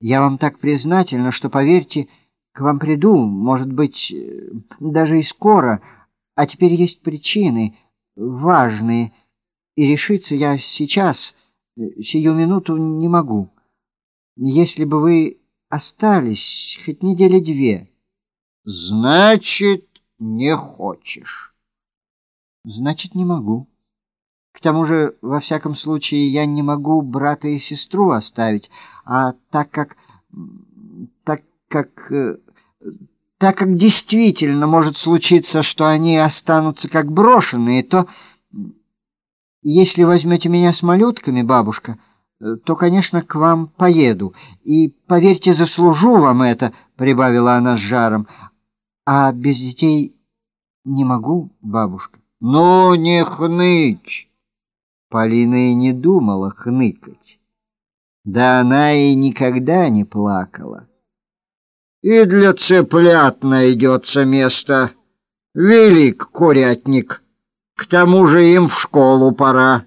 Я вам так признательна, что, поверьте, к вам приду, может быть, э, даже и скоро, а теперь есть причины важные, и решиться я сейчас, э, сию минуту, не могу. Если бы вы остались хоть недели две... Значит, не хочешь. Значит, не могу. К тому же, во всяком случае, я не могу брата и сестру оставить, а так как... так как... Э, так как действительно может случиться, что они останутся как брошенные, то... Если возьмете меня с малютками, бабушка, э, то, конечно, к вам поеду. И, поверьте, заслужу вам это, — прибавила она с жаром. А без детей не могу, бабушка. Ну, не хнычь! Полина и не думала хныкать. Да она и никогда не плакала. И для цыплят найдется место. Велик курятник. К тому же им в школу пора.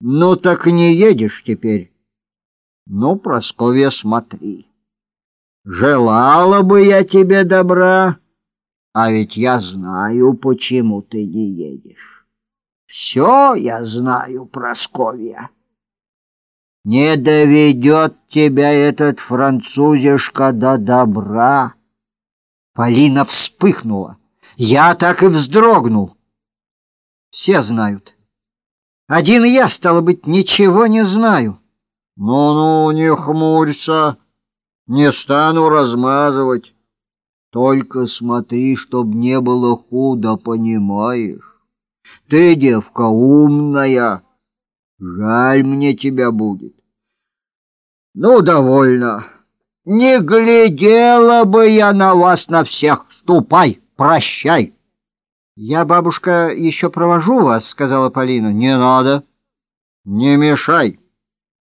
Ну так не едешь теперь. Ну, Просковья, смотри. Желала бы я тебе добра, а ведь я знаю, почему ты не едешь. Все я знаю, Просковья. Не доведет тебя этот французишка до добра. Полина вспыхнула. Я так и вздрогнул. Все знают. Один я, стало быть, ничего не знаю. Ну-ну, не хмурься, не стану размазывать. Только смотри, чтоб не было худо, понимаешь? Ты девка умная, жаль мне тебя будет. Ну, довольно. Не глядела бы я на вас на всех. Ступай, прощай. Я, бабушка, еще провожу вас, сказала Полина. Не надо. Не мешай.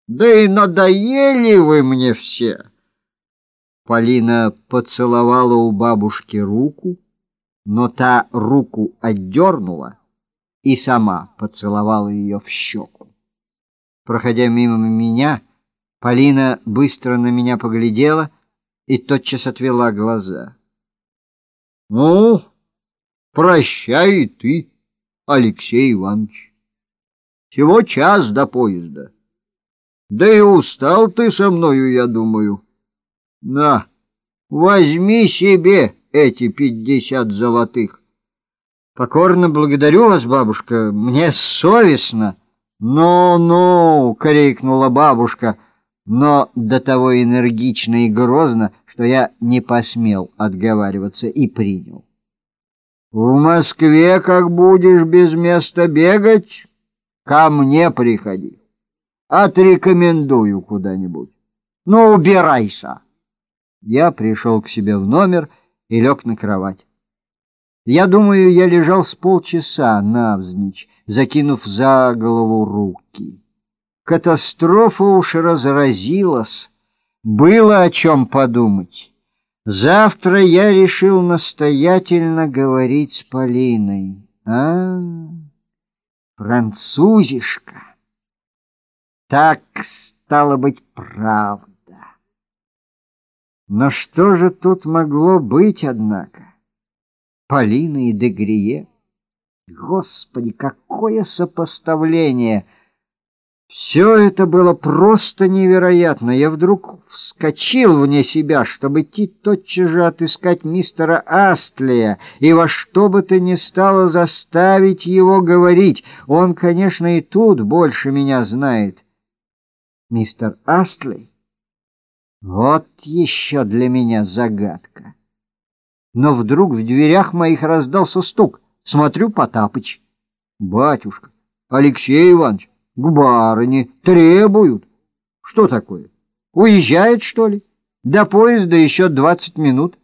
Да и надоели вы мне все. Полина поцеловала у бабушки руку, но та руку отдернула и сама поцеловала ее в щеку. Проходя мимо меня, Полина быстро на меня поглядела и тотчас отвела глаза. — Ну, прощай ты, Алексей Иванович. Всего час до поезда. Да и устал ты со мною, я думаю. На, возьми себе эти пятьдесят золотых. Покорно благодарю вас, бабушка, мне совестно. Ну-ну, крикнула бабушка, но до того энергично и грозно, что я не посмел отговариваться и принял. В Москве как будешь без места бегать, ко мне приходи. Отрекомендую куда-нибудь. Ну, убирайся. Я пришел к себе в номер и лег на кровать. Я думаю, я лежал с полчаса навзничь, закинув за голову руки. Катастрофа уж разразилась, было о чем подумать. Завтра я решил настоятельно говорить с Полиной. А, французишка. Так стало быть правда. Но что же тут могло быть, однако? Полина и Дегрие. Господи, какое сопоставление! Все это было просто невероятно. Я вдруг вскочил вне себя, чтобы идти тотчас же отыскать мистера Астлия и во что бы то ни стало заставить его говорить. Он, конечно, и тут больше меня знает. Мистер Астли? Вот еще для меня загадка но вдруг в дверях моих раздался стук. Смотрю, Потапыч. Батюшка, Алексей Иванович, к барыне требуют. Что такое? Уезжает, что ли? До поезда еще двадцать минут.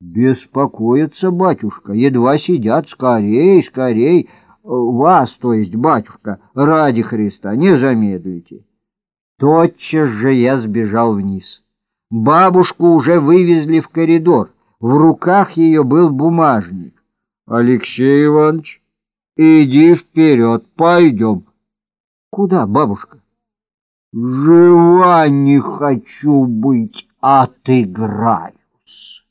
Беспокоятся, батюшка, едва сидят. Скорей, скорей. Вас, то есть, батюшка, ради Христа, не замедлите. Тотчас же я сбежал вниз. Бабушку уже вывезли в коридор. В руках ее был бумажник. — Алексей Иванович, иди вперед, пойдем. — Куда, бабушка? Жива не хочу быть, отыграюсь.